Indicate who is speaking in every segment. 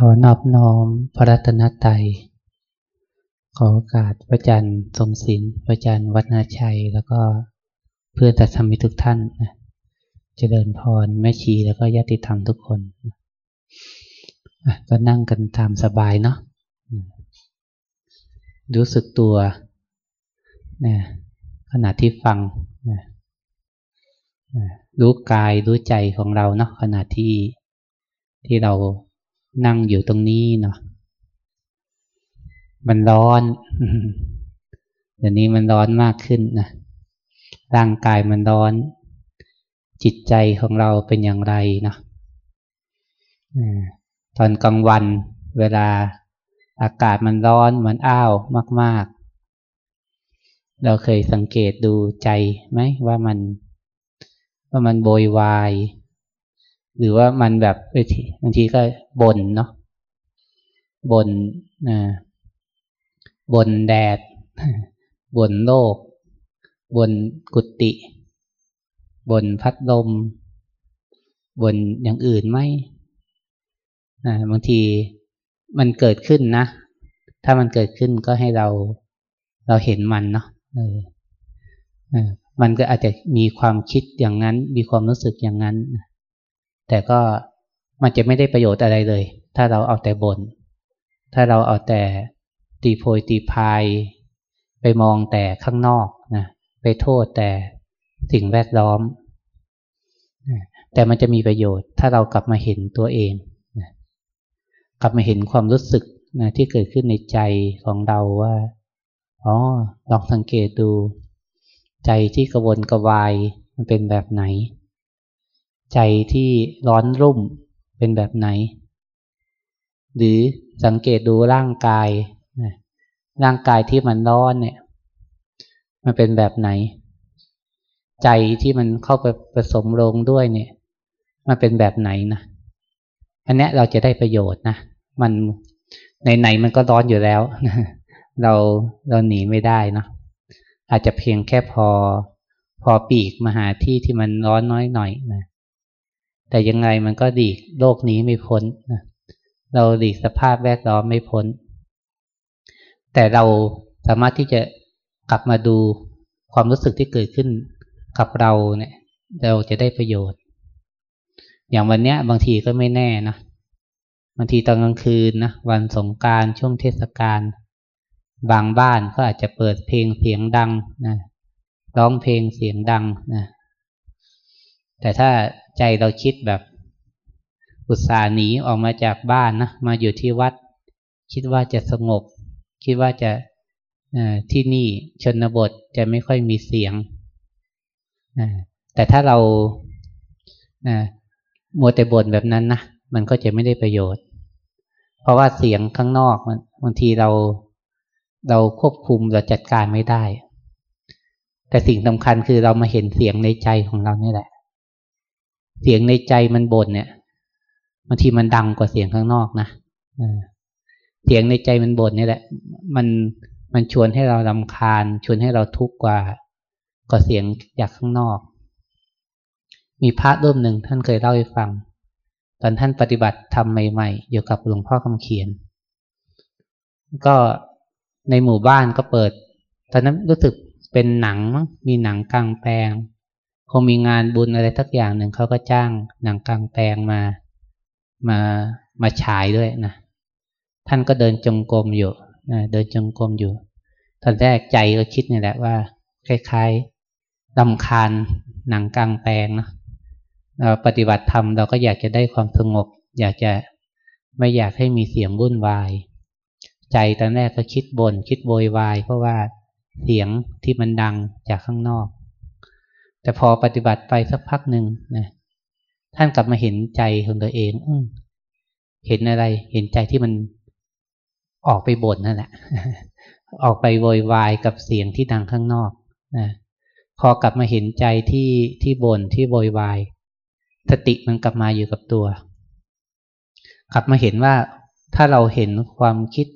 Speaker 1: ขอนอบน้อมพระรัตนตรัย ขอโอกาสพระอาจารย์สมศิลป์พระอาจารย์วัฒนาชัย แล้วก็เพื่อนตัดธรรมิทุกท่านนะเจริญพรแม่ชีแล้วก็ญาติธรรมทุกคน ก็นั่งกันตามสบายเนาะ รู้สึกตัวนะขณะที่ฟังนะรู้กายรู้ใจของเราเนาะขณะที่ที่เรา นั่งอยู่ตรงนี้เนาะมันร้อนเดี๋ยวนี้มันร้อนมากขึ้นนะร่างกายมันร้อน จิตใจของเราเป็นอย่างไรเนาะตอนกลางวันเวลาอากาศมันร้อนมันอ้าวมาก ๆ เราเคยสังเกตดูใจไหมว่ามัน ว่ามันโบยวาย หรือว่ามันแบบบางทีก็บ่นเนาะบ่นนะบ่นแดดบ่นโลกบ่นกุฏิบ่นพัดลมบ่นอย่างอื่นไหมบางทีมันเกิดขึ้นนะ ถ้ามันเกิดขึ้นก็ให้เราเราเห็นมันเนาะเออมันก็อาจจะมีความคิดอย่างนั้น มีความรู้สึกอย่างนั้น แต่ก็มันจะไม่ได้ประโยชน์อะไรเลย ถ้าเราเอาแต่บน่นถ้าเราเอาแต่ตีโพยตีพายไปมองแต่ข้างนอกนะไปโทษแต่สิ่งแวดล้อม แต่มันจะมีประโยชน์ถ้าเรากลับมาเห็นตัวเองนะกลับมาเห็นความรู้สึกนะที่เกิดขึ้นในใจของเราว่าอ๋อลองสังเกตดู ใจที่กระวนกระวายมันเป็นแบบไหน ใจที่ร้อนรุ่มเป็นแบบไหน หรือสังเกตดูร่างกายร่างกายที่มันร้อนเนี่ย มันเป็นแบบไหน ใจที่มันเข้าไปผสมลงด้วยเนี่ย มันเป็นแบบไหนนะอันนี้เราจะได้ประโยชน์นะมันในไหนมันก็ร้อนอยู่แล้วเราเราหนีไม่ได้นะอาจจะเพียงแค่พอ พอปีกมาหาที่ที่มันร้อนน้อยหน่อยนะ แต่ยังไงมันก็ดีกโลกนี้ไม่พ้นนะเราดีกสภาพแวดล้อมไม่พ้น แต่เราสามารถที่จะกลับมาดูความรู้สึกที่เกิดขึ้นกับเราเนี่ย เราจะได้ประโยชน์ อย่างวันเนี้ย บางทีก็ไม่แน่นะบางทีตอนกลางคืนนะวันสงการช่วงเทศกาลบางบ้านก็อาจจะเปิดเพลงเสียงดังนะร้องเพลงเสียงดังนะแต่ถ้า ใจเราคิดแบบอุตส่าห์หนีออกมาจากบ้านนะมาอยู่ที่วัด คิดว่าจะสงบ คิดว่าจะที่นี่ชนบทจะไม่ค่อยมีเสียง แต่ถ้าเรามัวแต่บ่นแบบนั้นนะมันก็จะไม่ได้ประโยชน์ เพราะว่าเสียงข้างนอกมันบางทีเราเราควบคุมเราจัดการไม่ได้ แต่สิ่งสำคัญคือเรามาเห็นเสียงในใจของเรานี่แหละ เสียงในใจมันบ่นเนี่ยบางทีมันดังกว่าเสียงข้างนอกนะเสียงในใจมันบ่นนี่แหละ มันมันชวนให้เราลำคาญ ชวนให้เราทุกข์กว่ากว่าเสียงจากข้างนอก มีพระรูปหนึ่งท่านเคยเล่าให้ฟัง ตอนท่านปฏิบัติทำใหม่ๆอยู่กับหลวงพ่อคำเขียน ก็ในหมู่บ้านก็เปิด ตอนนั้นรู้สึกเป็นหนังมั้งมีหนังกลางแปลง คงมีงานบุญอะไรทักอย่างหนึ่งเขาก็จ้างหนังกลางแปลงมามามาฉายด้วยนะท่านก็เดินจงกรมอยู่นะเดินจงกรมอยู่ ตอนแรกใจก็คิดนี่แหละว่า คล้ายๆลำคาญหนังกลางแปลงนะเราปฏิบัติธรรมเราก็อยากจะได้ความสงบ อยากจะไม่อยากให้มีเสียงวุ่นวาย ใจตอนแรกก็คิดบน่นคิดโวยวาย เพราะว่าเสียงที่มันดังจากข้างนอก แต่พอปฏิบัติไปสักพักหนึ่งนะท่านกลับมาเห็นใจของตัวเองอเห็นอะไร เห็นใจที่มันออกไปบ่นนั่นแหละออกไปโวยวายกับเสียงที่ดังข้างนอกนะพอกลับมาเห็นใจที่ที่บ่นที่โวยวาย สติมันกลับมาอยู่กับตัว กลับมาเห็นว่าถ้าเราเห็นความคิด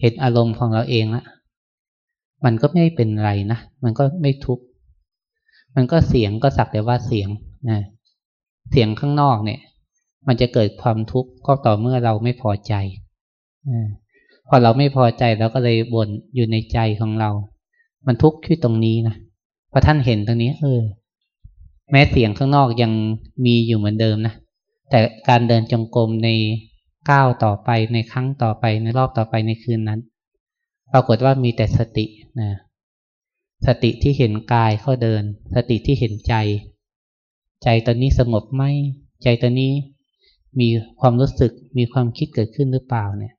Speaker 1: เห็นอารมณ์ของเราเองละมันก็ไม่เป็นไรนะ มันก็ไม่ทุกข์ มันก็เสียงก็สักแต่ว่าเสียงนะเสียงข้างนอกเนี่ย มันจะเกิดความทุกข์ก็ต่อเมื่อเราไม่พอใจพอเราไม่พอใจเราก็เลยบ่นอยู่ในใจของเรา มันทุกข์ที่ตรงนี้นะพอท่านเห็นตรงนี้ เออ แม้เสียงข้างนอกยังมีอยู่เหมือนเดิมนะแต่การเดินจงกรมในก้าวต่อไปในครั้งต่อไปในรอบต่อไปในคืนนั้น ปรากฏว่ามีแต่สตินะ สติที่เห็นกายเขาเดิน สติที่เห็นใจ ใจตอนนี้สงบไหมใจตอนนี้มีความรู้สึกมีความคิดเกิดขึ้นหรือเปล่าเนี่ย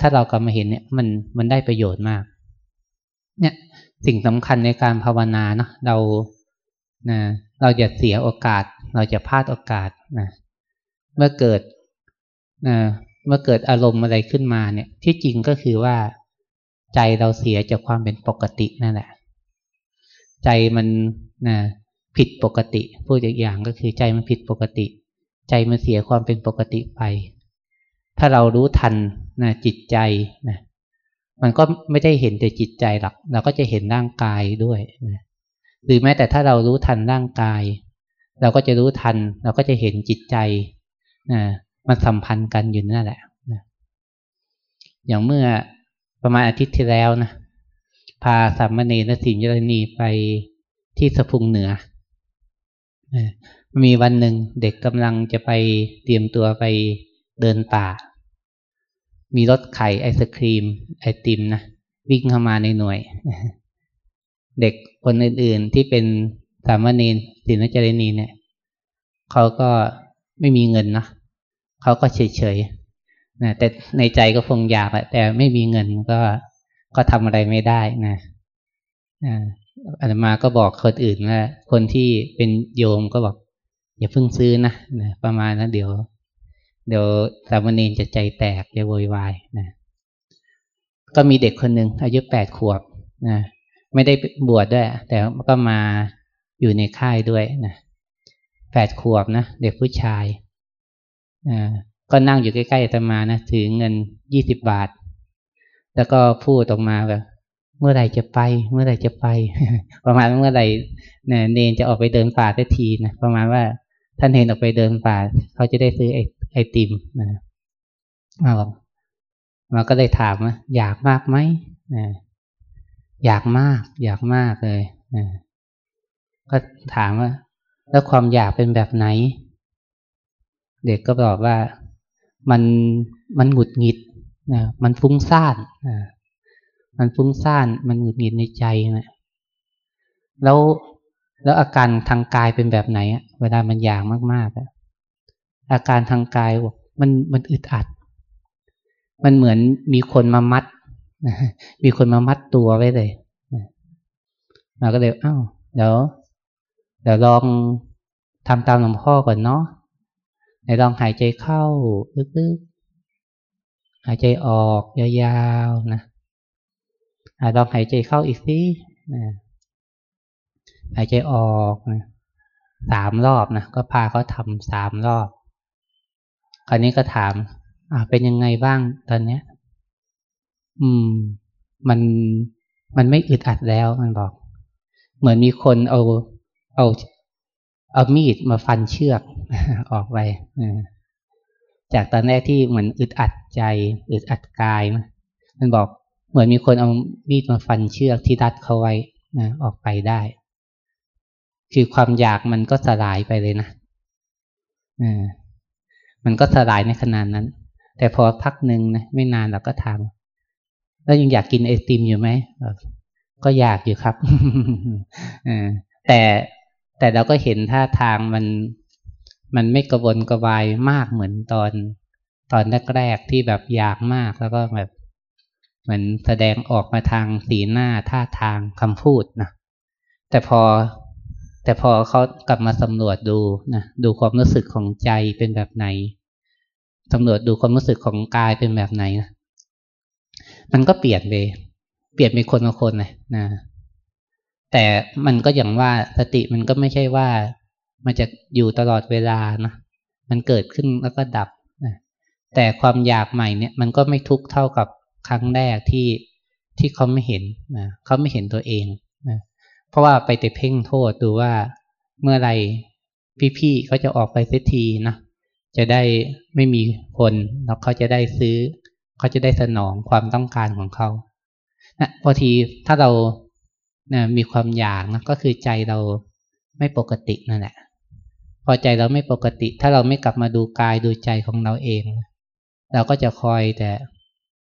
Speaker 1: ถ้าเรากลับมาเห็นเนี่ยมันมันได้ประโยชน์มาก เนี่ยสิ่งสำคัญในการภาวนาเนาะเรานะเราจะเสียโอกาส เราจะพลาดโอกาสนะเมื่อเกิดนะเมื่อเกิดอารมณ์อะไรขึ้นมาเนี่ย ที่จริงก็คือว่าใจเราเสียจากความเป็นปกตินั่นแหละ ใจมันนะผิดปกติ พูดอีกอย่างก็คือใจมันผิดปกติ ใจมันเสียความเป็นปกติไป ถ้าเรารู้ทันนะจิตใจนะมันก็ไม่ได้เห็นแต่จิตใจหรอกเราก็จะเห็นร่างกายด้วยนะหรือแม้แต่ถ้าเรารู้ทันร่างกาย เราก็จะรู้ทัน เราก็จะเห็นจิตใจนะมันสัมพันธ์กันอยู่นั่นแหละนะอย่างเมื่อประมาณอาทิตย์ที่แล้วนะ พาสามเณรและสิงห์ยนีไปที่สะพุงเหนือ มีวันหนึ่งเด็กกำลังจะไปเตรียมตัวไปเดินป่า มีรถไข่ไอศครีม ไอติมนะวิ่งเข้ามาในหน่วย เด็กคนอื่นๆที่เป็นสามเณรสินจารณีเนี่ยเขาก็ไม่มีเงินนะเขาก็เฉยๆนะแต่ในใจก็คงอยากแหละแต่ไม่มีเงินก็ ก็ทำอะไรไม่ได้นะอาตมาก็บอกคนอื่นว่าคนที่เป็นโยมก็บอก อย่าเพิ่งซื้อนะนะประมาณนั้นเดี๋ยว เดี๋ยวสามเณรจะใจแตกจะโวยวายนะก็มีเด็กคนหนึ่งอายุแปดขวบนะไม่ได้บวชดด้วย แต่ก็มาอยู่ในค่ายด้วยนะแปดขวบนะเด็กผู้ชายนะก็นั่งอยู่ใกล้ๆอาตมานะถือเงินยี่สิบบาท แล้วก็พูดออกมาแบบเมื่อไหร่จะไป เมื่อไหร่จะไป ประมาณเมื่อไหร่เนนจะออกไปเดินป่าสักทีนะประมาณว่าท่านเนนออกไปเดินป่า เขาจะได้ซื้อไอไอติมนะมาบอกมาก็เลยถามว่าอยากมากไหมนะอยากมาก อยากมากเลยนะก็ถามว่า แล้วความอยากเป็นแบบไหน เด็กก็บอกว่ามันมันหงุดหงิด นะมันฟุ้งซ่านนะมันฟุ้งซ่านมันหงุดหงิดในใจนะแล้วแล้วอาการทางกายเป็นแบบไหนอะเวลามันอยากมากๆอะอาการทางกายบอกมันมันอึดอัด มันเหมือนมีคนมามัดมีคนมามัดตัวไว้เลยเราก็เลยอ้าวเดี๋ยวเดี๋ยวลองทำตามหลวงพ่อก่อนเนาะไหนลองหายใจเข้าลึก หายใจออกยาวๆนะลองหายใจเข้าอีกสิหายใจออกนะสามรอบนะก็พาเขาทำสามรอบ คราวนี้ก็ถาม อ่าเป็นยังไงบ้างตอนเนี้ย อืม มันมันไม่อึดอัดแล้วมันบอก เหมือนมีคนเอาเอาเอามีดมาฟันเชือกออกไป จากตอนแรกที่เหมือนอึดอัดใจ อึดอัดกายมันบอกเหมือนมีคนเอามีดมาฟันเชือกที่รัดเขาไว้นะออกไปได้ คือความอยากมันก็สลายไปเลยนะอ่ามันก็สลายในขนาดนั้น แต่พอพักหนึ่งนะไม่นานเราก็ถามแล้วยังอยากกินไอติมอยู่ไหมก็อยากอยู่ครับแต่แต่เราก็เห็นท่าทางมัน มันไม่กระวนกระวายมากเหมือนตอน ตอนแรกๆที่แบบอยากมากแล้วก็แบบเหมือนแสดงออกมาทางสีหน้าท่าทางคำพูดนะแต่พอ แต่พอเขากลับมาสำรวจดูนะดูความรู้สึกของใจเป็นแบบไหนสำรวจดูความรู้สึกของกายเป็นแบบไหนนะมันก็เปลี่ยนไปเปลี่ยนเป็นคนละคนเลยนะ แต่มันก็อย่างว่าสติมันก็ไม่ใช่ว่า มันจะอยู่ตลอดเวลานะมันเกิดขึ้นแล้วก็ดับนะแต่ความอยากใหม่เนี่ยมันก็ไม่ทุกเท่ากับครั้งแรกที่ที่เขาไม่เห็นนะเขาไม่เห็นตัวเองนะเพราะว่าไปแต่เพ่งโทษดูว่าเมื่อไรพี่ๆเขาจะออกไปเสียทีนะจะได้ไม่มีคนแล้วเขาจะได้ซื้อ เขาจะได้สนองความต้องการของเขานะพอทีถ้าเรานะมีความอยากนะก็คือใจเราไม่ปกตินั่นแหละ อใจเราไม่ปกติ ถ้าเราไม่กลับมาดูกายดูใจของเราเอง เราก็จะคอยแต่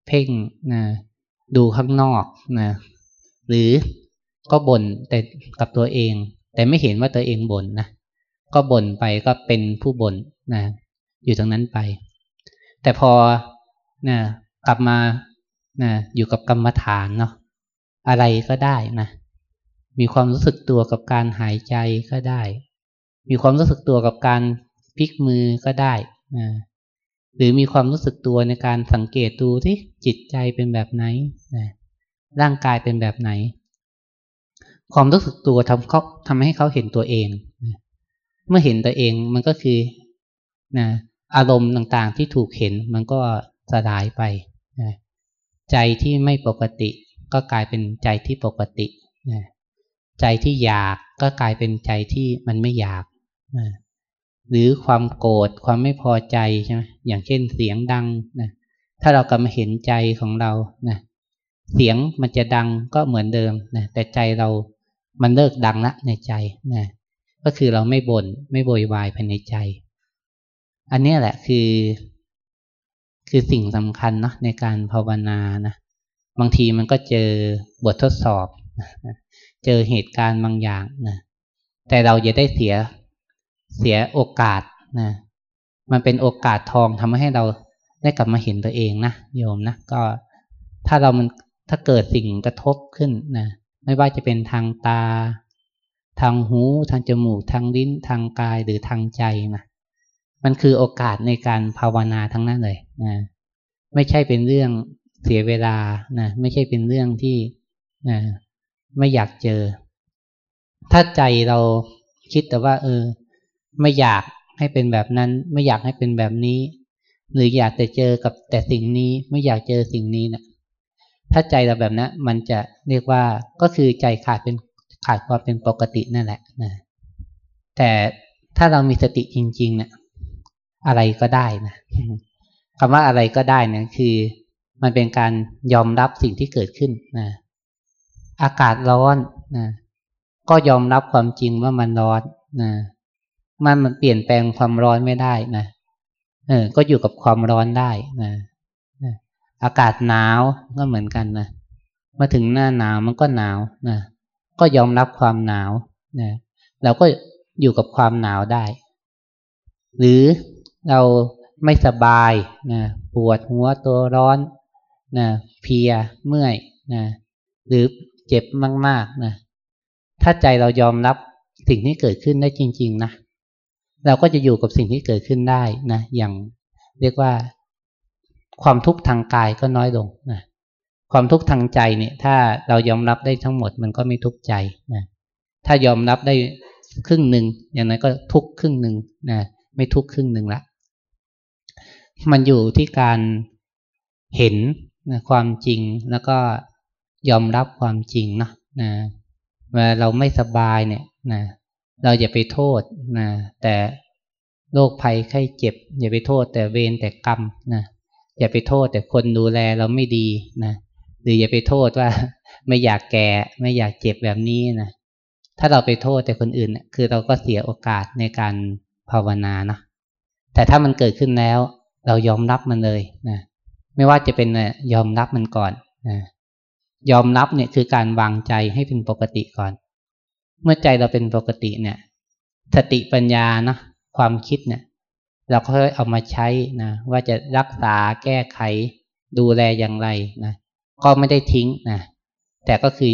Speaker 1: เพ่งนะดูข้างนอกนะหรือก็บ่นแต่กับตัวเอง แต่ไม่เห็นว่าตัวเองบ่นนะก็บ่นไปก็เป็นผู้บ่นนะอยู่ตรงนั้นไป แต่พอนะกลับมานะอยู่กับกรรมฐานเนาะอะไรก็ได้นะมีความรู้สึกตัวกับการหายใจก็ได้ มีความรู้สึกตัวกับการพลิกมือก็ได้นะหรือมีความรู้สึกตัวในการสังเกตดูที่จิตใจเป็นแบบไหนนะร่างกายเป็นแบบไหน ความรู้สึกตัวทำเขาทำให้เขาเห็นตัวเองนะเมื่อเห็นตัวเองมันก็คือนะอารมณ์ต่างๆที่ถูกเห็นมันก็สลายไปนะใจที่ไม่ปกติ ก็กลายเป็นใจที่ปกตินะใจที่อยากก็กลายเป็นใจที่มันไม่อยาก หรือความโกรธความไม่พอใจใช่ไหมอย่างเช่นเสียงดังนะถ้าเรากำลับมาเห็นใจของเรานะเสียงมันจะดังก็เหมือนเดิมนะแต่ใจเรามันเลิกดังละในใจนะก็คือเราไม่บน่นไม่โวยวายภายในใจ อันนี้แหละคือ คือสิ่งสำคัญเนาะในการภาวนานะบางทีมันก็เจอบททดสอบ เจอเหตุการณ์บางอย่างนะแต่เราอย่าได้เสีย เสียโอกาสนะมันเป็นโอกาสทองทำให้เราได้กลับมาเห็นตัวเองนะโยมนะก็ถ้าเรามันถ้าเกิดสิ่งกระทบขึ้นนะไม่ว่าจะเป็นทางตา ทางหู ทางจมูก ทางลิ้น ทางกายหรือทางใจนะมันคือโอกาสในการภาวนาทั้งนั้นเลยนะไม่ใช่เป็นเรื่องเสียเวลานะไม่ใช่เป็นเรื่องที่นะไม่อยากเจอ ถ้าใจเราคิดแต่ว่า เออ ไม่อยากให้เป็นแบบนั้น ไม่อยากให้เป็นแบบนี้ หรืออยากแต่เจอกับแต่สิ่งนี้ไม่อยากเจอสิ่งนี้นะถ้าใจเราแบบนั้นมันจะเรียกว่าก็คือใจขาดเป็นขาดความเป็นปกตินั่นแหละนะแต่ถ้าเรามีสติจริงๆเนะี่ยอะไรก็ได้นะคำว่าอะไรก็ได้นะคือ มันเป็นการยอมรับสิ่งที่เกิดขึ้นนะอากาศร้อนนะก็ยอมรับความจริงว่ามันร้อนนะ มันมันเปลี่ยนแปลงความร้อนไม่ได้นะเออ ก็อยู่กับความร้อนได้นะอากาศหนาวก็เหมือนกันนะมาถึงหน้าหนาวมันก็หนาวนะก็ยอมรับความหนาวนะเราก็อยู่กับความหนาวได้ หรือเราไม่สบายนะปวดหัวตัวร้อนนะเพียเมื่อยนะหรือเจ็บมากๆนะถ้าใจเรายอมรับสิ่งที่เกิดขึ้นได้จริง ๆ นะ เราก็จะอยู่กับสิ่งที่เกิดขึ้นได้นะ อย่างเรียกว่าความทุกข์ทางกายก็น้อยลงนะความทุกข์ทางใจเนี่ยถ้าเรายอมรับได้ทั้งหมดมันก็ไม่ทุกข์ใจนะถ้ายอมรับได้ครึ่งหนึ่งอย่างนั้นก็ทุกครึ่งหนึ่งนะไม่ทุกครึ่งหนึ่งละมันอยู่ที่การเห็นนะความจริงแล้วก็ยอมรับความจริงนะนะเวลาเราไม่สบายเนี่ยนะ เราอย่าไปโทษนะแต่โรคภัยไข้เจ็บ อย่าไปโทษ แต่เวรแต่กรรมนะอย่าไปโทษแต่คนดูแลเราไม่ดีนะหรืออย่าไปโทษว่าไม่อยากแก่ไม่อยากเจ็บแบบนี้นะถ้าเราไปโทษแต่คนอื่นคือเราก็เสียโอกาสในการภาวนานะแต่ถ้ามันเกิดขึ้นแล้ว เรายอมรับมันเลยนะไม่ว่าจะเป็นยอมรับมันก่อนนะยอมรับเนี่ยคือการวางใจให้เป็นปกติก่อน เมื่อใจเราเป็นปกติเนี่ย สติปัญญานะความคิดเนี่ย เราก็เอามาใช้นะว่าจะรักษาแก้ไขดูแลอย่างไรนะก็ไม่ได้ทิ้งนะแต่ก็คือ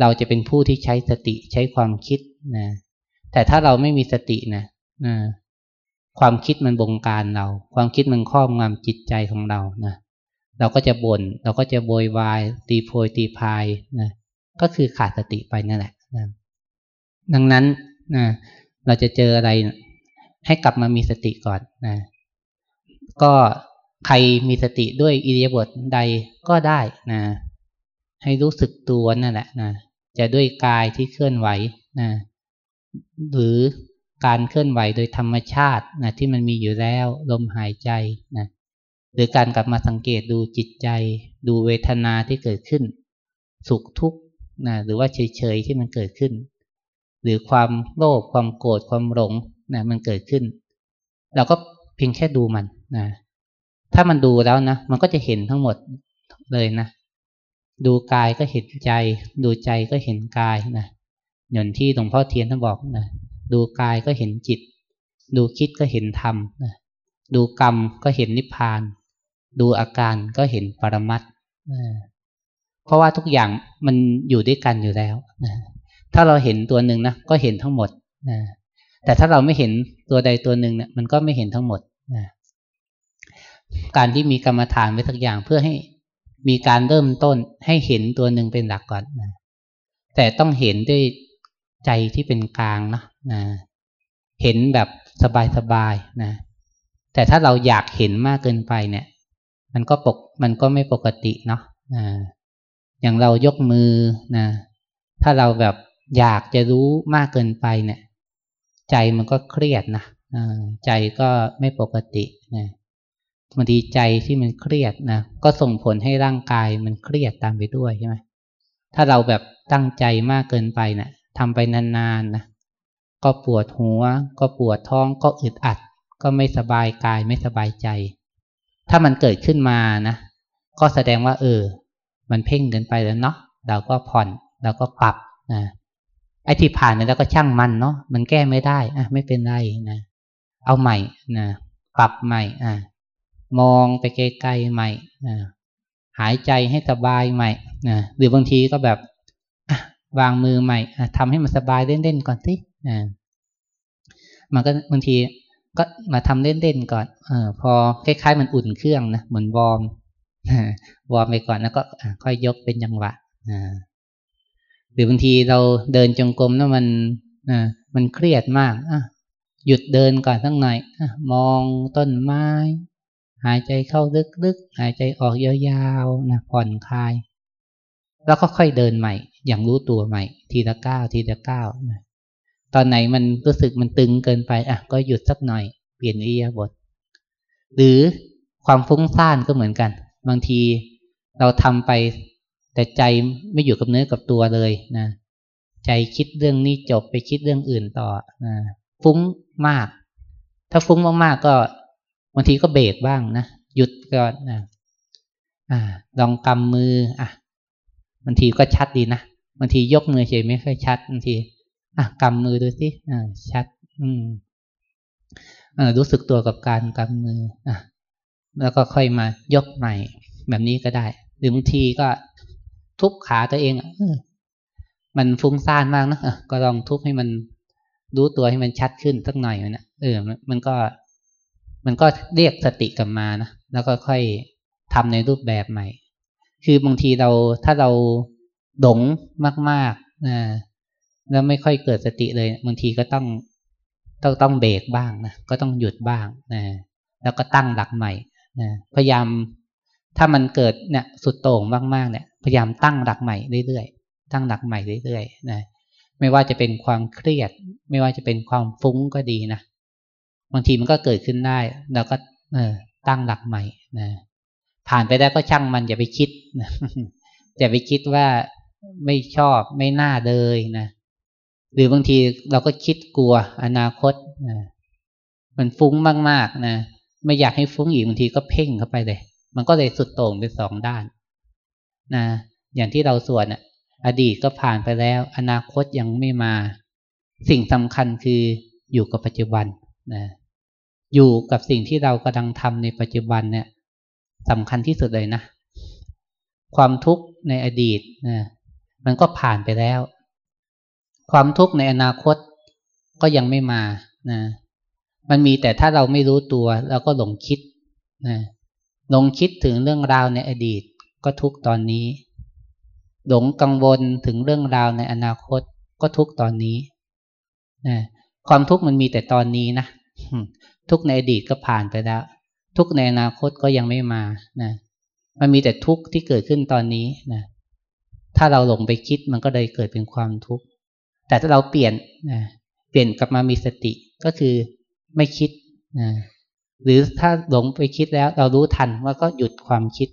Speaker 1: เราจะเป็นผู้ที่ใช้สติใช้ความคิดนะแต่ถ้าเราไม่มีสตินะนะความคิดมันบงการเรา ความคิดมันครอบงำจิตใจของเรานะเราก็จะบน่นเราก็จะโวยวาย ตีโพยตีพายนะก็คือขาดสติไปนั่นแหละนะ ดังนั้นนะเราจะเจออะไรให้กลับมามีสติก่อนนะก็ใครมีสติด้วยอิริยาบถใดก็ได้นะ ให้รู้สึกตัวนั่นแหละนะจะด้วยกายที่เคลื่อนไหวนะหรือกการเคลื่อนไหวโดยธรรมชาตินะที่มันมีอยู่แล้วลมหายใจนะหรือการกลับมาสังเกตดูจิตใจ ดูเวทนาที่เกิดขึ้น สุขทุกข์นะหรือว่าเฉยๆที่มันเกิดขึ้น หรือความโลภความโกรธความหลงนะมันเกิดขึ้น เราก็เพียงแค่ดูมันนะถ้ามันดูแล้วนะ มันก็จะเห็นทั้งหมดเลยนะ ดูกายก็เห็นใจ ดูใจก็เห็นกายนะอย่างที่หลวงพ่อเทียนท่านบอกนะดูกายก็เห็นจิต ดูคิดก็เห็นธรรมนะดูกรรมก็เห็นนิพพาน ดูอาการก็เห็นปรมัตนะเพราะว่าทุกอย่างมันอยู่ด้วยกันอยู่แล้วนะ ถ้าเราเห็นตัวหนึ่งนะก็เห็นทั้งหมดนะแต่ถ้าเราไม่เห็นตัวใดตัวหนึ่งเนะี่ยมันก็ไม่เห็นทั้งหมดนะการที่มีกรรมฐานไว้สักอย่างเพื่อให้มีการเริ่มต้นให้เห็นตัวหนึ่งเป็นหลักก่อนนะแต่ต้องเห็นด้วยใจที่เป็นกลางนะนะเห็นแบบสบายๆนะ แต่ถ้าเราอยากเห็นมากเกินไปเนี่ย มันก็ปกมันก็ไม่ปกติเนาะนะอย่างเรายกมือนะ ถ้าเราแบบ อยากจะรู้มากเกินไปเนี่ย ใจมันก็เครียดนะใจก็ไม่ปกตินะบางทีใจที่มันเครียดนะก็ส่งผลให้ร่างกายมันเครียดตามไปด้วยใช่ไหมถ้าเราแบบตั้งใจมากเกินไปนะ่ะทำไปนานๆนะก็ปวดหัว ก็ปวดท้องก็อึดอัด ก็ไม่สบายกายไม่สบายใจ ถ้ามันเกิดขึ้นมานะก็แสดงว่า เออ มันเพ่งเกินไปแล้วเนาะเราก็ผ่อนเราก็ปรับนะ ไอ้ที่ผ่านเนี่ยเราก็ช่างมันเนาะมันแก้ไม่ได้อะไม่เป็นไรนะเอาใหม่นะปรับใหม่อะมองไปไกลๆใหม่นะหายใจให้สบายใหม่นะหรือบางทีก็แบบวางมือใหม่ทำให้มันสบายเล่นๆก่อนสิมันก็บางทีก็มาทำเล่นๆก่อนพอคล้ายๆ มันอุ่นเครื่องนะเหมือนวอร์มวอร์มไปก่อนแล้วก็ค่อยยกเป็นจังหวะ หรือบางทีเราเดินจงกรมแล้วมันมันเครียดมากหยุดเดินก่อนสักหน่อยมองต้นไม้ หายใจเข้าลึกๆ หายใจออกยาวๆนะผ่อนคลาย แล้วก็ค่อยเดินใหม่ อย่างรู้ตัวใหม่ ทีละก้าวทีละก้าวนะตอนไหนมันรู้สึกมันตึงเกินไปอะก็หยุดสักหน่อยเปลี่ยนอิยาบทหรือความฟุ้งซ่านก็เหมือนกัน บางทีเราทำไป แต่ใจไม่อยู่กับเนื้อกับตัวเลยนะใจคิดเรื่องนี้จบไปคิดเรื่องอื่นต่อนะฟุ้งมาก ถ้าฟุ้งมากๆก็บางทีก็เบรกบ้างนะหยุดก่อนนะอ่าลองกำมืออะบางทีก็ชัดดีนะบางทียกมือเฉยไม่ค่อยชัดบางทีอะกำมือดูสิอ่าชัด อืมเออรู้สึกตัวกับการกำมืออะแล้วก็ค่อยมายกใหม่ แบบนี้ก็ได้ หรือบางทีก็ ทุบขาตัวเองอะมันฟุ้งซ่านมากนะก็ลองทุบให้มันรู้ตัวให้มันชัดขึ้นสักหน่อยนะเออ มันก็ มันก็เรียกสติกลับมานะแล้วก็ค่อยทำในรูปแบบใหม่ คือบางทีเราถ้าเราหลงมากๆนะแล้วไม่ค่อยเกิดสติเลย บางทีก็ต้องต้องต้องเบรกบ้างนะก็ต้องหยุดบ้างนะแล้วก็ตั้งหลักใหม่นะพยายามถ้ามันเกิดเนี่ยสุดโต่งมากๆเนี่ย พยายามตั้งหลักใหม่เรื่อยๆตั้งหลักใหม่เรื่อยๆนะไม่ว่าจะเป็นความเครียด ไม่ว่าจะเป็นความฟุ้งก็ดีนะบางทีมันก็เกิดขึ้นได้เราก็ เออ ตั้งหลักใหม่นะผ่านไปได้ก็ช่างมันอย่าไปคิดอย่าไปคิดว่าไม่ชอบไม่น่าเลยนะหรือบางทีเราก็คิดกลัวอนาคตนะมันฟุ้งมากๆนะไม่อยากให้ฟุ้งอีกบางทีก็เพ่งเข้าไปเลย มันก็เลยสุดโต่งเป็นสองด้าน นะอย่างที่เราสวดอะ อดีตก็ผ่านไปแล้ว อนาคตยังไม่มา สิ่งสำคัญคืออยู่กับปัจจุบันนะอยู่กับสิ่งที่เรากำลังทำในปัจจุบันเนี่ยสำคัญที่สุดเลยนะ ความทุกข์ในอดีตนะมันก็ผ่านไปแล้ว ความทุกข์ในอนาคตก็ยังไม่มานะมันมีแต่ถ้าเราไม่รู้ตัว เราก็หลงคิดนะหลงคิดถึงเรื่องราวในอดีต ก็ทุกตอนนี้ หลงกังวลถึงเรื่องราวในอนาคตก็ทุกตอนนี้นะความทุกข์มันมีแต่ตอนนี้นะทุกในอดีตก็ผ่านไปแล้ว ทุกในอนาคตก็ยังไม่มานะมันมีแต่ทุกข์ที่เกิดขึ้นตอนนี้นะถ้าเราหลงไปคิดมันก็เลยเกิดเป็นความทุกข์แต่ถ้าเราเปลี่ยนนะเปลี่ยนกลับมามีสติก็คือไม่คิดนะหรือถ้าหลงไปคิดแล้ว เรารู้ทันว่าก็หยุดความคิด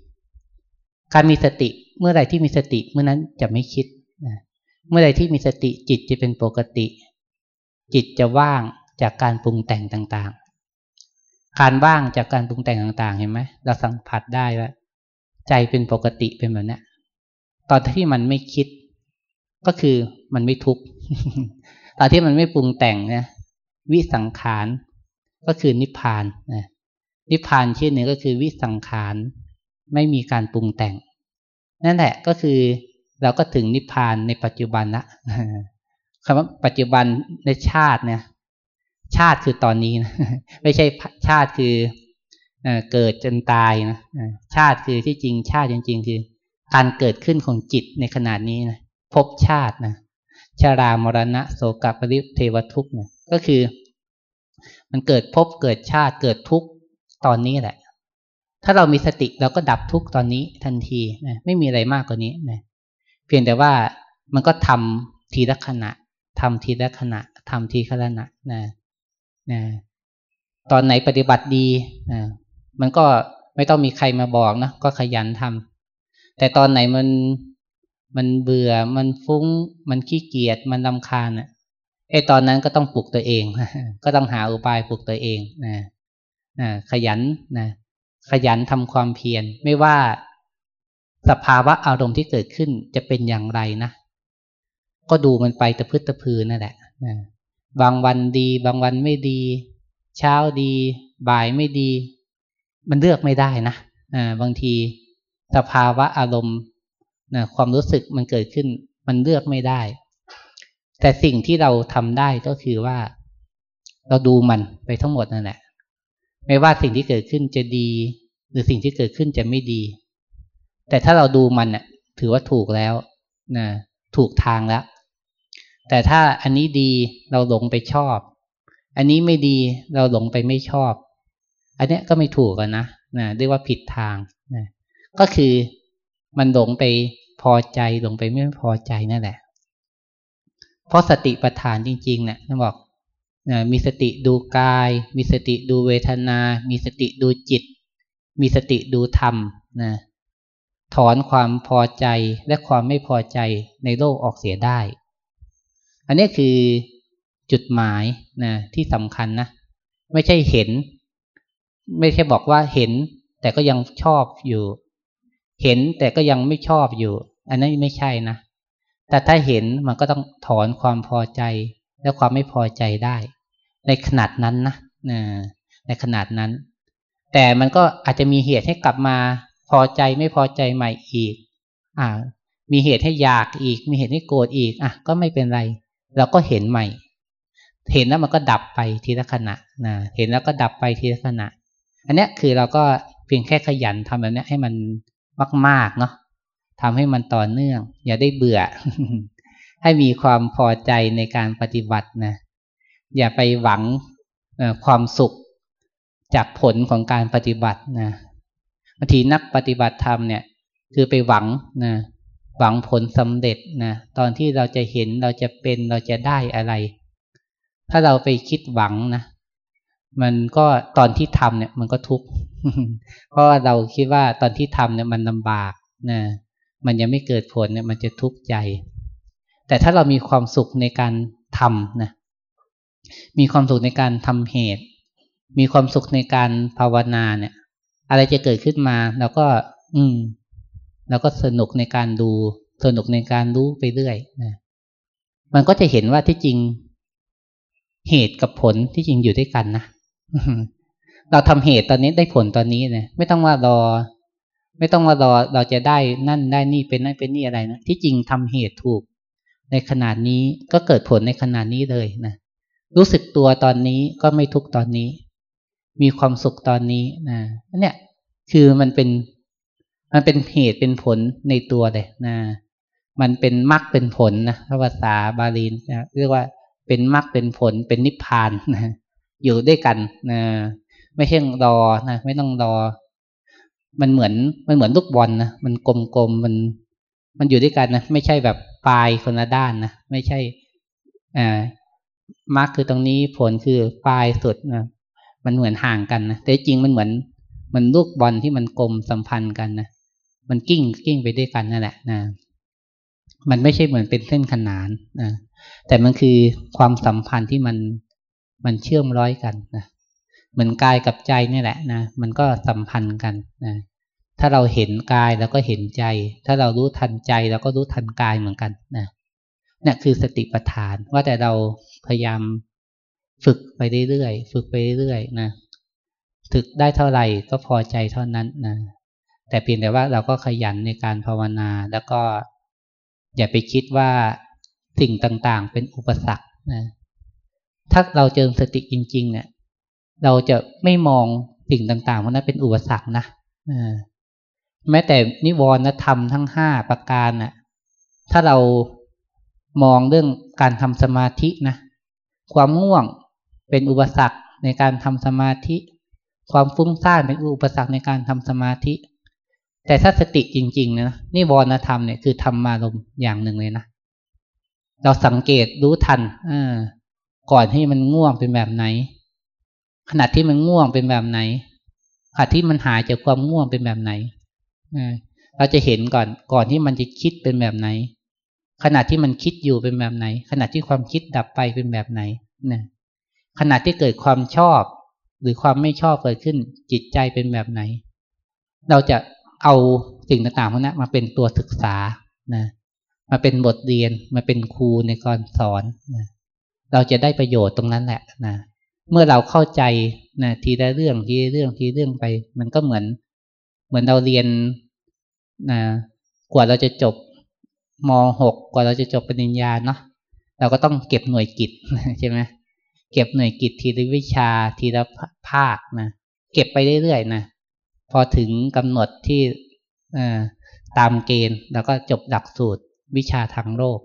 Speaker 1: การมีสติเมื่อใดที่มีสติเมื่อนั้นจะไม่คิดนะเมื่อใดที่มีสติจิตจะเป็นปกติ จิตจะว่างจากการปรุงแต่งต่างๆ การว่างจากการปรุงแต่งต่างๆ เห็นไหมเราสัมผัสได้ว่าใจเป็นปกติเป็นแบบนี้ตอนที่มันไม่คิด ก็คือมันไม่ทุกข์ตอนที่มันไม่ปรุงแต่งนี่ยวิสังขารก็คือนิพพานนะนิพพานชื่อหนึ่งก็คือวิสังขาร ไม่มีการปรุงแต่ง นั่นแหละก็คือเราก็ถึงนิพพานในปัจจุบันละคำว่าปัจจุบันในชาติเนี่ย ชาติคือตอนนี้นะไม่ใช่ชาติคือเกิดจนตายนะชาติคือที่จริงชาติจริง ๆ คือ การเกิดขึ้นของจิตในขนาดนี้นะพบชาตินะชารามรณะโสกปริเทวทุกเนี่ยก็คือ มันเกิดพบเกิดชาติเกิดทุกตอนนี้แหละ ถ้าเรามีสติเราก็ดับทุกตอนนี้ทันทีนะไม่มีอะไรมากกว่านี้นะเพียงแต่ว่ามันก็ทำทีละขณะทำทีละขณะทำทีละขณะนะนะตอนไหนปฏิบัติดีนะมันก็ไม่ต้องมีใครมาบอกนะก็ขยันทำแต่ตอนไหนมันมันเบื่อมันฟุ้ง มันขี้เกียจมันลำคาญอะไอ้ตอนนั้นก็ต้องปลุกตัวเอง ก็ต้องหาอุบายปลุกตัวเองนะนะขยันนะ ขยันทำความเพียรไม่ว่าสภาวะอารมณ์ที่เกิดขึ้นจะเป็นอย่างไรนะก็ดูมันไปตะพืตะพืนนั่นแหละบางวันดี บางวันไม่ดี เช้าดี บ่ายไม่ดี มันเลือกไม่ได้นะบางทีสภาวะอารมณ์ความรู้สึกมันเกิดขึ้น มันเลือกไม่ได้ แต่สิ่งที่เราทำได้ก็คือว่า เราดูมันไปทั้งหมดนั่นแหละ ไม่ว่าสิ่งที่เกิดขึ้นจะดี หรือสิ่งที่เกิดขึ้นจะไม่ดี แต่ถ้าเราดูมันเนี่ยถือว่าถูกแล้วนะถูกทางแล้ว แต่ถ้าอันนี้ดีเราหลงไปชอบ อันนี้ไม่ดีเราหลงไปไม่ชอบ อันนี้ก็ไม่ถูกกันนะนะเรียกว่าผิดทางนะก็คือมันหลงไปพอใจหลงไปไม่พอใจนั่นแหละ เพราะสติปัฏฐานจริงๆเนี่ยนบอก มีสติดูกาย มีสติดูเวทนา มีสติดูจิต มีสติดูธรรมนะถอนความพอใจและความไม่พอใจในโลกออกเสียได้ อันนี้คือจุดหมายนะที่สำคัญนะ ไม่ใช่เห็น ไม่ใช่บอกว่าเห็น แต่ก็ยังชอบอยู่ เห็นแต่ก็ยังไม่ชอบอยู่ อันนั้นไม่ใช่นะ แต่ถ้าเห็นมันก็ต้องถอนความพอใจและความไม่พอใจได้ ในขนาดนั้นนะในขนาดนั้น แต่มันก็อาจจะมีเหตุให้กลับมาพอใจไม่พอใจใหม่อีก อ่า มีเหตุให้อยากอีก มีเหตุให้โกรธอีก อะ ก็ไม่เป็นไร เราก็เห็นใหม่ เห็นแล้วมันก็ดับไปทีละขณะนะเห็นแล้วก็ดับไปทีละขณะ อันนี้คือเราก็เพียงแค่ขยันทำแบบนี้ให้มันมาก ๆ เนาะทำให้มันต่อเนื่อง อย่าได้เบื่อ ให้มีความพอใจในการปฏิบัตินะ อย่าไปหวังความสุขจากผลของการปฏิบัตินะบางทีนักปฏิบัติธรรมเนี่ย คือไปหวังนะหวังผลสำเร็จนะตอนที่เราจะเห็นเราจะเป็นเราจะได้อะไร ถ้าเราไปคิดหวังนะมันก็ตอนที่ทำเนี่ย มันก็ทุกข์เพราะาเราคิดว่าตอนที่ทำเนี่ยมันลำบากนะมันยังไม่เกิดผลเนี่ยมันจะทุกข์ใจ แต่ถ้าเรามีความสุขในการทำนะ มีความสุขในการทำเหตุ มีความสุขในการภาวนาเนี่ย อะไรจะเกิดขึ้นมาเราก็ อืมเราก็สนุกในการดู สนุกในการรู้ไปเรื่อยนะมันก็จะเห็นว่าที่จริง เหตุกับผลที่จริงอยู่ด้วยกันนะเราทำเหตุตอนนี้ได้ผลตอนนี้นะไม่ต้องว่ารอ ไม่ต้องว่ารอเราจะได้นั่นได้นี่เป็นนั่นเป็นนี่อะไรนะที่จริงทำเหตุถูก ในขนาดนี้ก็เกิดผลในขนาดนี้เลยนะ รู้สึกตัวตอนนี้ก็ไม่ทุกตอนนี้ มีความสุขตอนนี้นะเนี่ยคือมันเป็นมันเป็นเหตุเป็นผลในตัวเลยนะมันเป็นมรรคเป็นผลนะภาษาบาลีนะเรียกว่าเป็นมรรคเป็นผลเป็นนิพพานนะอยู่ด้วยกันนะไม่ใช่รอนะไม่ต้องรอ มันเหมือนมันเหมือนลูกบอลนะมันกลมๆมัน มันอยู่ด้วยกันนะไม่ใช่แบบปลายคนละด้านนะไม่ใช่อ่า มรรคคือตรงนี้ผลคือปลายสุดนะมันเหมือนห่างกันนะแต่จริงมันเหมือนมันลูกบอลที่มันกลมสัมพันธ์กันนะมันกิ้งกิ้งไปด้วยกันนั่นแหละนะมันไม่ใช่เหมือนเป็นเส้นขนานนะแต่มันคือความสัมพันธ์ที่มันมันเชื่อมร้อยกันนะเหมือนกายกับใจนี่แหละนะมันก็สัมพันธ์กันนะถ้าเราเห็นกายแล้วก็เห็นใจ ถ้าเรารู้ทันใจเราก็รู้ทันกายเหมือนกันนะ นี่คือสติปัฏฐาน ว่าแต่เราพยายามฝึกไปเรื่อยๆฝึกไปเรื่อยๆนะฝึกได้เท่าไหร่ก็พอใจเท่านั้นนะแต่เพียงแต่ว่าเราก็ขยันในการภาวนา แล้วก็อย่าไปคิดว่าสิ่งต่างๆ เป็นอุปสรรคนะถ้าเราเจอสติจริง ๆ เนี่ย เราจะไม่มองสิ่งต่างๆว่านั้นเป็นอุปสรรคนะแม้แต่นิวรณธรรมทั้งห้าประการน่ะ ถ้าเรา มองเรื่องการทำสมาธินะ ความง่วงเป็นอุปสรรคในการทำสมาธิ ความฟุ้งซ่านเป็นอุปสรรคในการทำสมาธิ แต่ถ้าสติจริงๆนะนิวรณธรรมเนี่ยคือธรรมารมอย่างหนึ่งเลยนะ เราสังเกตรู้ทันอก่อนที่มันง่วงเป็นแบบไหน ขณะที่มันง่วงเป็นแบบไหนขณะที่มันหายจากความง่วงเป็นแบบไหนเราจะเห็นก่อนก่อนที่มันจะคิดเป็นแบบไหน ขณะที่มันคิดอยู่เป็นแบบไหน ขณะที่ความคิดดับไปเป็นแบบไหนนะขณะที่เกิดความชอบ หรือความไม่ชอบเกิดขึ้นจิตใจเป็นแบบไหน เราจะเอาสิ่งต่างๆพวกนี้มาเป็นตัวศึกษานะมาเป็นบทเรียนมาเป็นครูในการสอนนะเราจะได้ประโยชน์ตรงนั้นแหละนะเมื่อเราเข้าใจนะทีละเรื่องทีละเรื่องทีละเรื่องไป มันก็เหมือน เหมือนเราเรียนนะกว่าเราจะจบ ม .6 กว่าเราจะจบปริญญาเนาะเราก็ต้องเก็บหน่วยกิจใช่ไหมเก็บหน่วยกิจทีละวิชาทีละภาคนะเก็บไปเรื่อยๆนะพอถึงกำหนดที่ตามเกณฑ์เราก็จบหลักสูตรวิชาทางโลก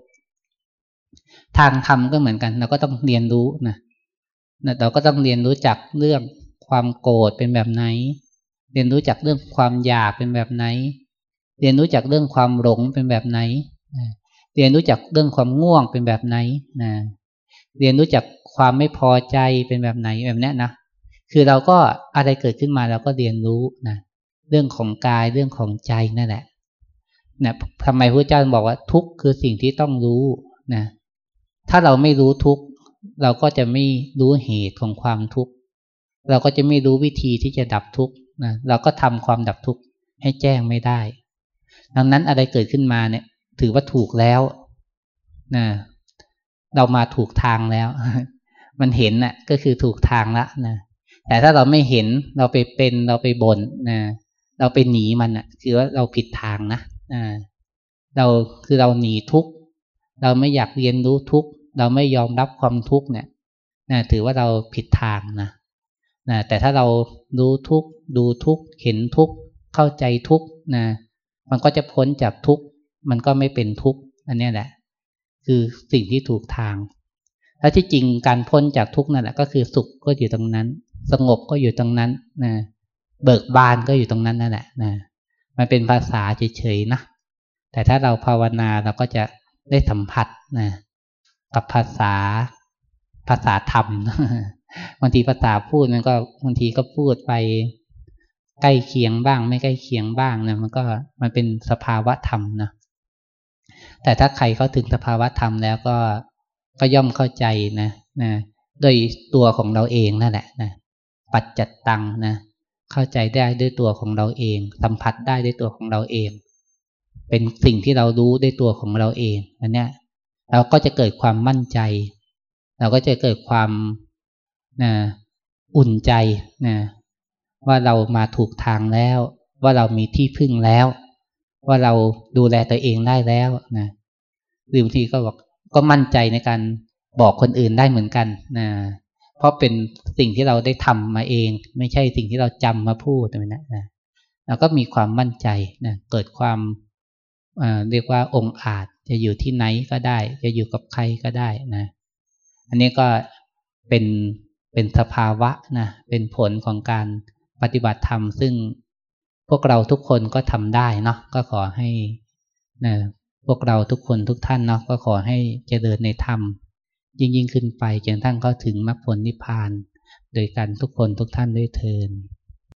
Speaker 1: ทางธรรมก็เหมือนกัน เราก็ต้องเรียนรู้นะเราก็ต้องเรียนรู้จักเรื่องความโกรธเป็นแบบไหน เรียนรู้จักเรื่องความอยากเป็นแบบไหน เรียนรู้จักเรื่องความหลงเป็นแบบไหน เรียนรู้จักเรื่องความง่วงเป็นแบบไหนนะเรียนรู้จักความไม่พอใจเป็นแบบไหนแบบนี้นะคือเราก็อะไรเกิดขึ้นมาเราก็เรียนรู้นะเรื่องของกายเรื่องของใจนั่นแหละนะทำไมพระเจ้าบอกว่าทุกข์คือสิ่งที่ต้องรู้นะถ้าเราไม่รู้ทุกข์เราก็จะไม่รู้เหตุของความทุกข์เราก็จะไม่รู้วิธีที่จะดับทุกข์นะเราก็ทำความดับทุกข์ให้แจ้งไม่ได้ ดังนั้นอะไรเกิดขึ้นมาเนี่ย ถือว่าถูกแล้วนะเรามาถูกทางแล้ว มันเห็นน่ะ ก็คือถูกทางละนะแต่ถ้าเราไม่เห็นเราไปเป็นเราไปบน่นนะเราไปหนีมันอะ คือว่าเราผิดทางนะอ่าเราคือเราหนีทุกข์เราไม่อยากเรียนรู้ทุกข์เราไม่ยอมรับความทุกข์เนี่ยนะถือว่าเราผิดทางนะนะแต่ถ้าเรารู้ทุกข์ดูทุกข์เห็นทุกข์เข้าใจทุกข์นะมันก็จะพ้นจากทุกข์ มันก็ไม่เป็นทุกข์อันนี้แหละ คือสิ่งที่ถูกทางแล้วที่จริงการพ้นจากทุกข์นั่นแหละก็คือสุขก็อยู่ตรงนั้น สงบก็อยู่ตรงนั้นนะเบิกบานก็อยู่ตรงนั้นนั่นแหละนะมันเป็นภาษาเฉยๆนะแต่ถ้าเราภาวนาเราก็จะได้สัมผัสนะกับภาษาภาษาธรรมบางทีภาษาพูดมันก็บางทีก็พูดไปใกล้เคียงบ้าง ไม่ใกล้เคียงบ้างนะมันก็มันเป็นสภาวะธรรมนะ แต่ถ้าใครเขาถึงสภาวะธรรมแล้วก็ก็ย่อมเข้าใจนะนะโดยตัวของเราเองนั่นแหละนะปัจจัดตังนะเข้าใจได้ด้วยตัวของเราเอง สัมผัสได้ด้วยตัวของเราเอง เป็นสิ่งที่เรารู้ด้วยตัวของเราเองอันเนี้ยเราก็จะเกิดความมั่นใจ เราก็จะเกิดความนะอุ่นใจนะว่าเรามาถูกทางแล้ว ว่าเรามีที่พึ่งแล้ว ว่าเราดูแลตัวเองได้แล้วนะหรือบางทีก็บอกก็มั่นใจในการบอกคนอื่นได้เหมือนกันนะเพราะเป็นสิ่งที่เราได้ทำมาเอง ไม่ใช่สิ่งที่เราจำมาพูดนะนะเราก็มีความมั่นใจนะเกิดความเรียกว่าองค์อาจจะอยู่ที่ไหนก็ได้ จะอยู่กับใครก็ได้นะ อันนี้ก็เป็นเป็นสภาวะนะเป็นผลของการปฏิบัติธรรม ซึ่ง พวกเราทุกคนก็ทำได้เนาะก็ขอให้นะพวกเราทุกคนทุกท่านเนาะก็ขอให้เจริญในธรรม ยิ่งยิ่งขึ้นไปจนทั้งเข้าถึงมรรคผลนิพพาน โดยการทุกคนทุกท่านด้วยเทิน